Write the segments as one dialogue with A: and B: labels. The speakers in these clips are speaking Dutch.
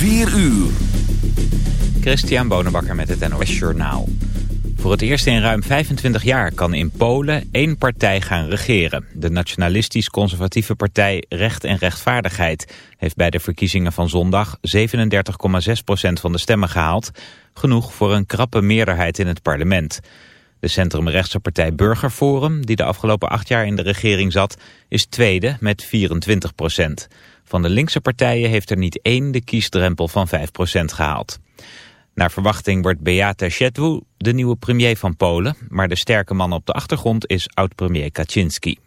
A: 4 uur.
B: Christian Bonenbakker met het NOS Journaal. Voor het eerst in ruim 25 jaar kan in Polen één partij gaan regeren. De nationalistisch-conservatieve partij Recht en Rechtvaardigheid... heeft bij de verkiezingen van zondag 37,6% van de stemmen gehaald. Genoeg voor een krappe meerderheid in het parlement. De centrumrechtse partij Burgerforum, die de afgelopen acht jaar in de regering zat... is tweede met 24 Van de linkse partijen heeft er niet één de kiesdrempel van 5% gehaald. Naar verwachting wordt Beata Szydło de nieuwe premier van Polen, maar de sterke man op de achtergrond is oud-premier Kaczynski.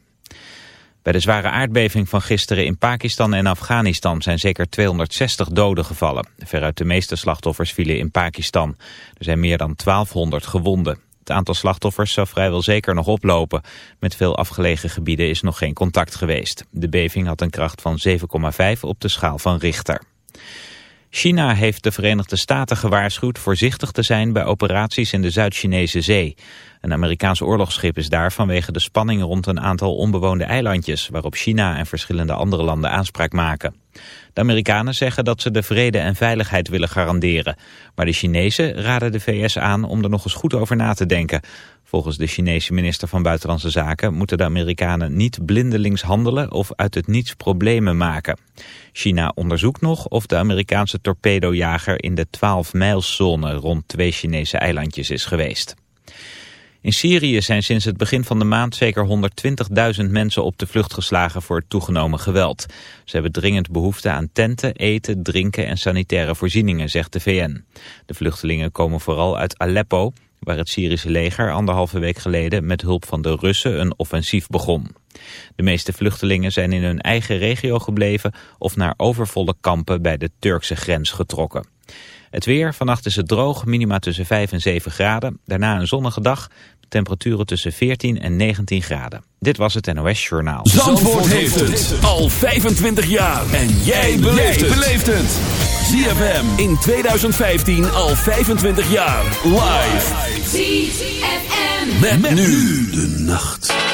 B: Bij de zware aardbeving van gisteren in Pakistan en Afghanistan zijn zeker 260 doden gevallen. Veruit de meeste slachtoffers vielen in Pakistan. Er zijn meer dan 1200 gewonden. Het aantal slachtoffers zou vrijwel zeker nog oplopen. Met veel afgelegen gebieden is nog geen contact geweest. De beving had een kracht van 7,5 op de schaal van Richter. China heeft de Verenigde Staten gewaarschuwd voorzichtig te zijn bij operaties in de Zuid-Chinese zee. Een Amerikaans oorlogsschip is daar vanwege de spanning rond een aantal onbewoonde eilandjes, waarop China en verschillende andere landen aanspraak maken. De Amerikanen zeggen dat ze de vrede en veiligheid willen garanderen. Maar de Chinezen raden de VS aan om er nog eens goed over na te denken. Volgens de Chinese minister van Buitenlandse Zaken moeten de Amerikanen niet blindelings handelen of uit het niets problemen maken. China onderzoekt nog of de Amerikaanse torpedojager in de 12-mijlszone rond twee Chinese eilandjes is geweest. In Syrië zijn sinds het begin van de maand zeker 120.000 mensen op de vlucht geslagen voor het toegenomen geweld. Ze hebben dringend behoefte aan tenten, eten, drinken en sanitaire voorzieningen, zegt de VN. De vluchtelingen komen vooral uit Aleppo, waar het Syrische leger anderhalve week geleden met hulp van de Russen een offensief begon. De meeste vluchtelingen zijn in hun eigen regio gebleven of naar overvolle kampen bij de Turkse grens getrokken. Het weer, vannacht is het droog, minima tussen 5 en 7 graden. Daarna een zonnige dag, temperaturen tussen 14 en 19 graden. Dit was het NOS Journaal.
A: Zandvoort, heeft het al 25 jaar. En jij beleeft het. ZFM in 2015 al 25 jaar. Live.
C: ZFM.
A: Met, nu de nacht.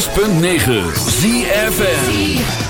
D: 106.9
A: ZFN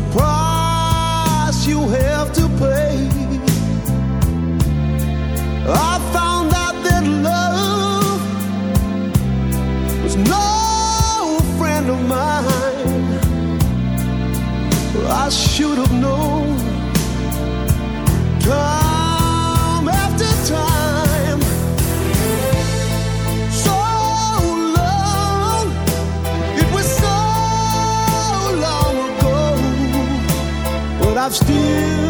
E: A price you have to pay. I found out that love was no friend of mine. I should have known time I've still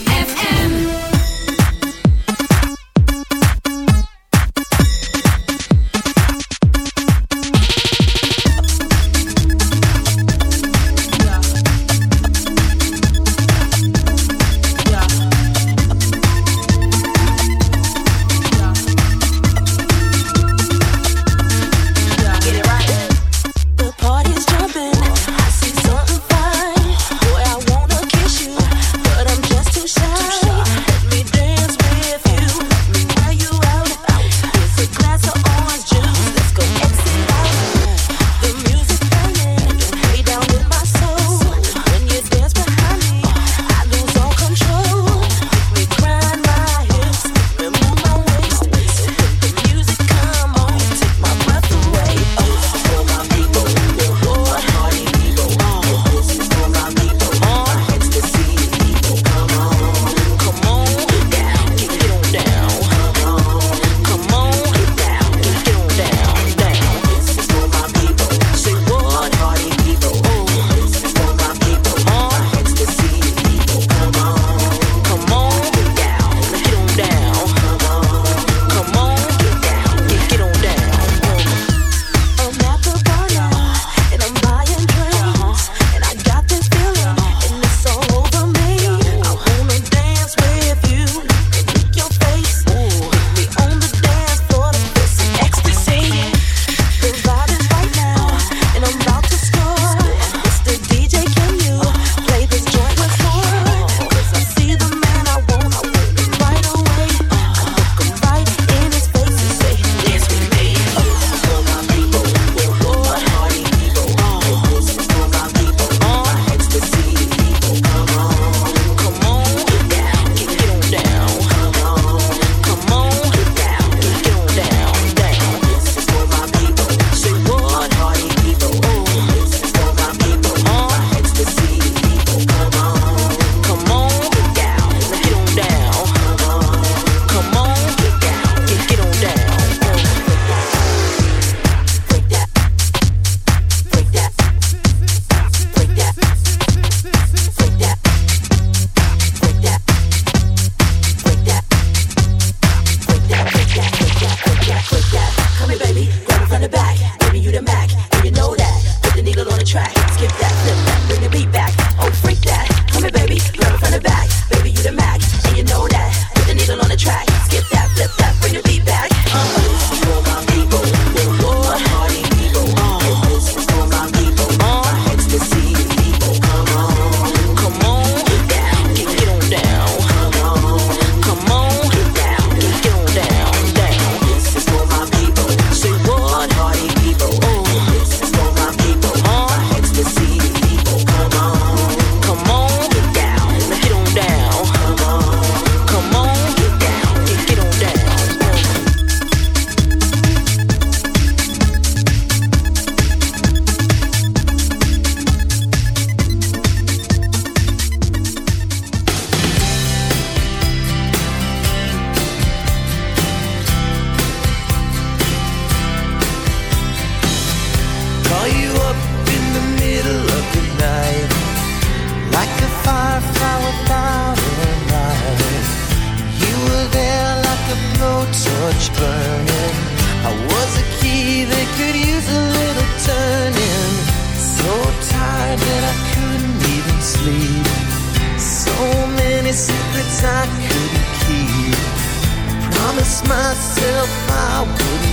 F: myself, I would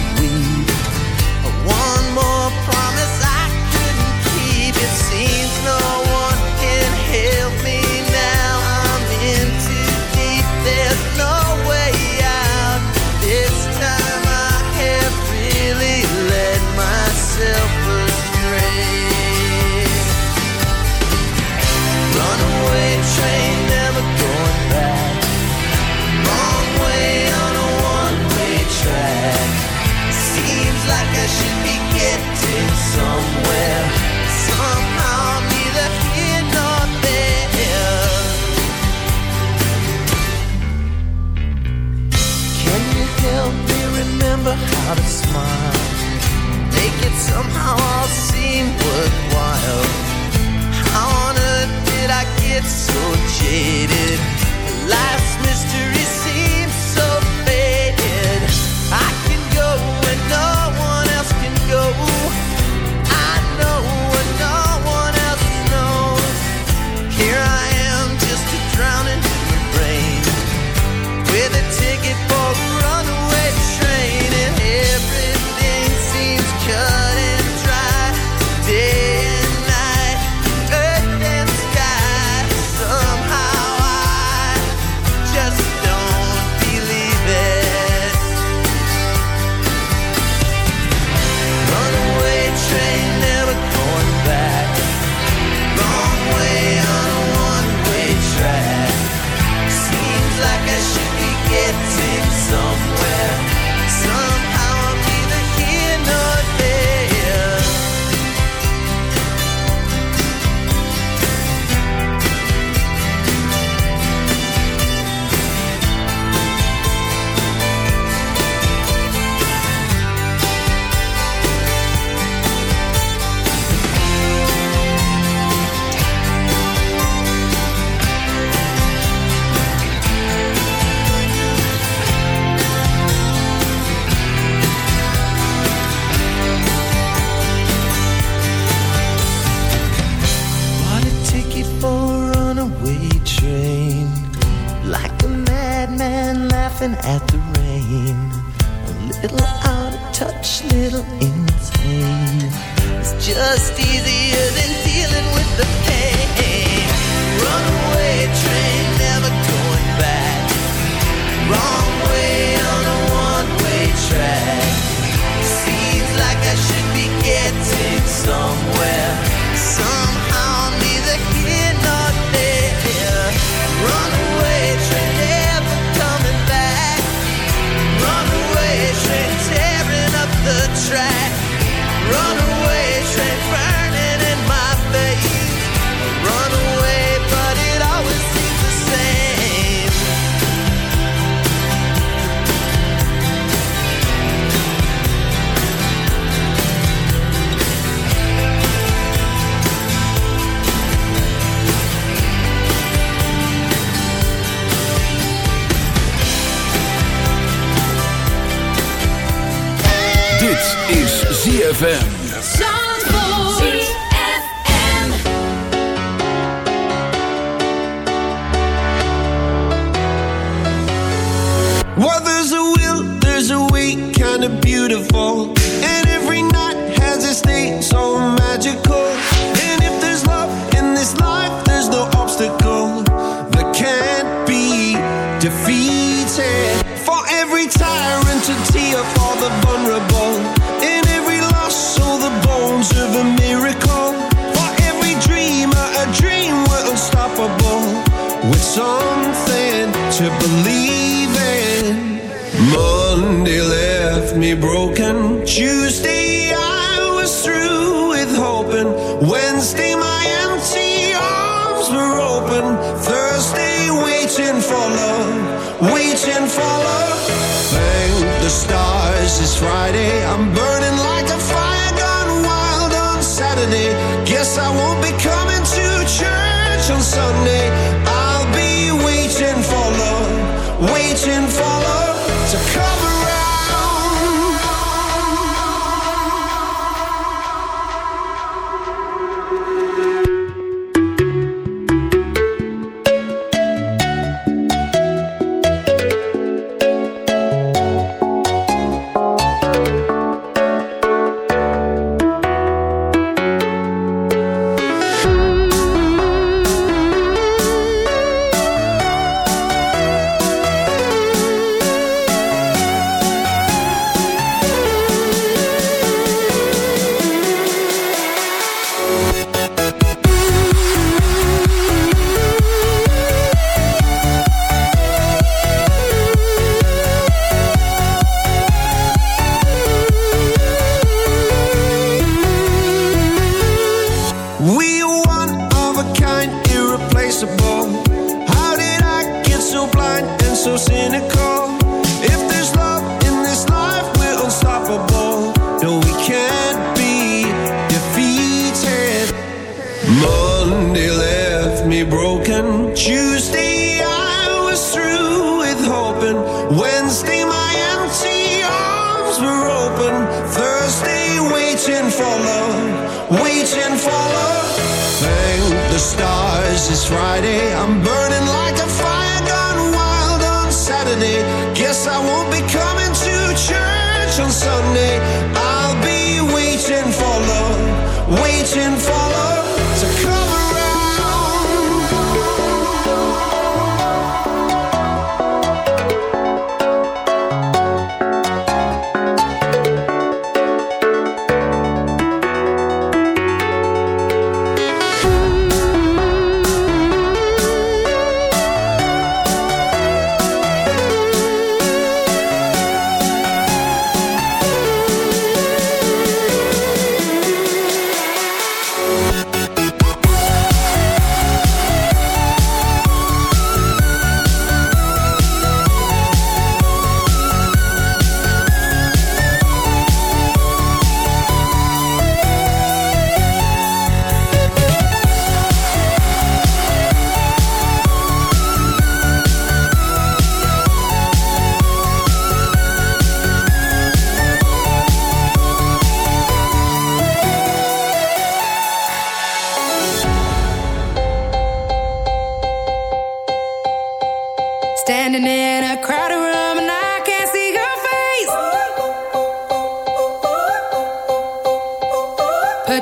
F: somehow all seem worthwhile. How on earth did I get so jaded? Life's last mystery. Friday.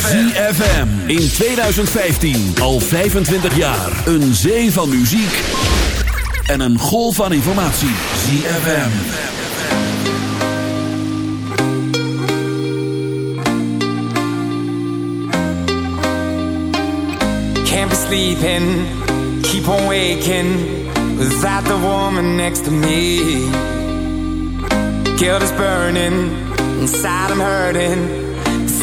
G: ZFM. In
D: 2015. Al 25 jaar. Een zee van muziek. En een golf van informatie. ZFM.
H: Can't be sleeping. Keep on waking. Without the woman next to me. Guilt is burning. Inside I'm hurting.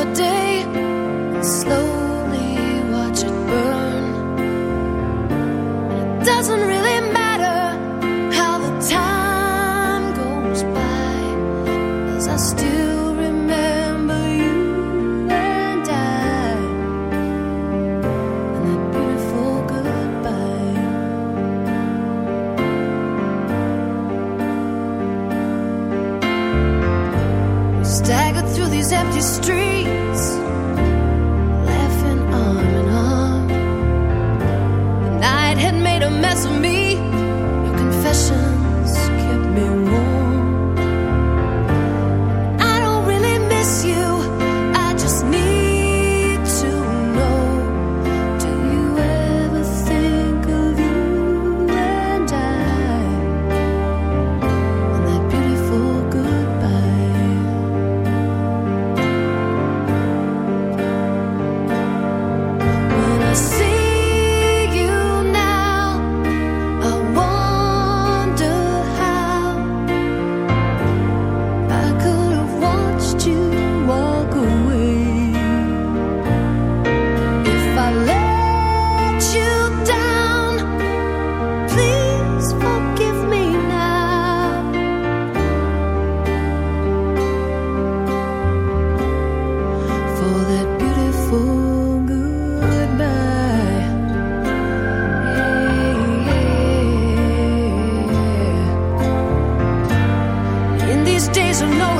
I: another day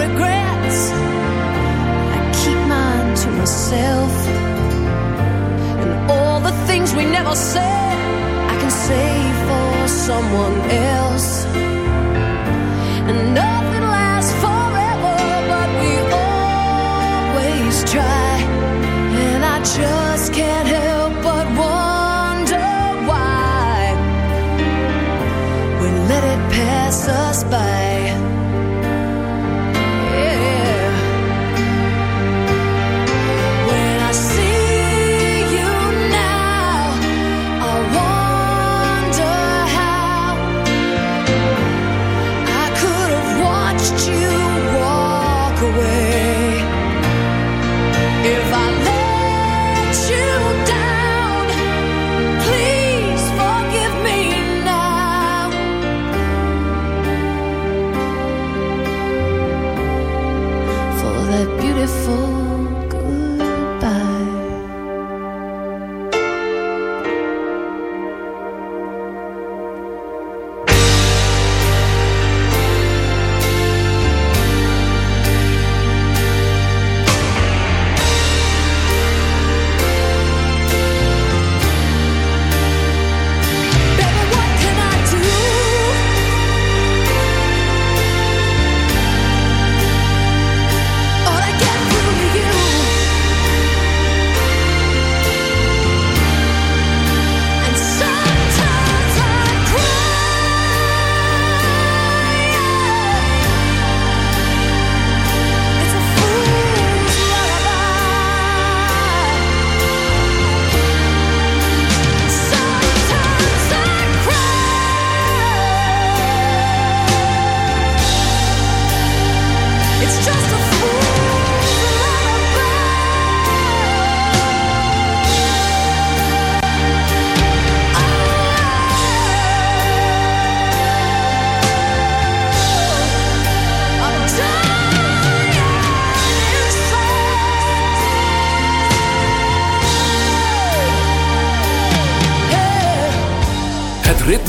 I: regrets. I keep mine to myself. And all the things we never said, I can say for someone else.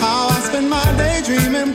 J: How I
K: spend my day dreaming,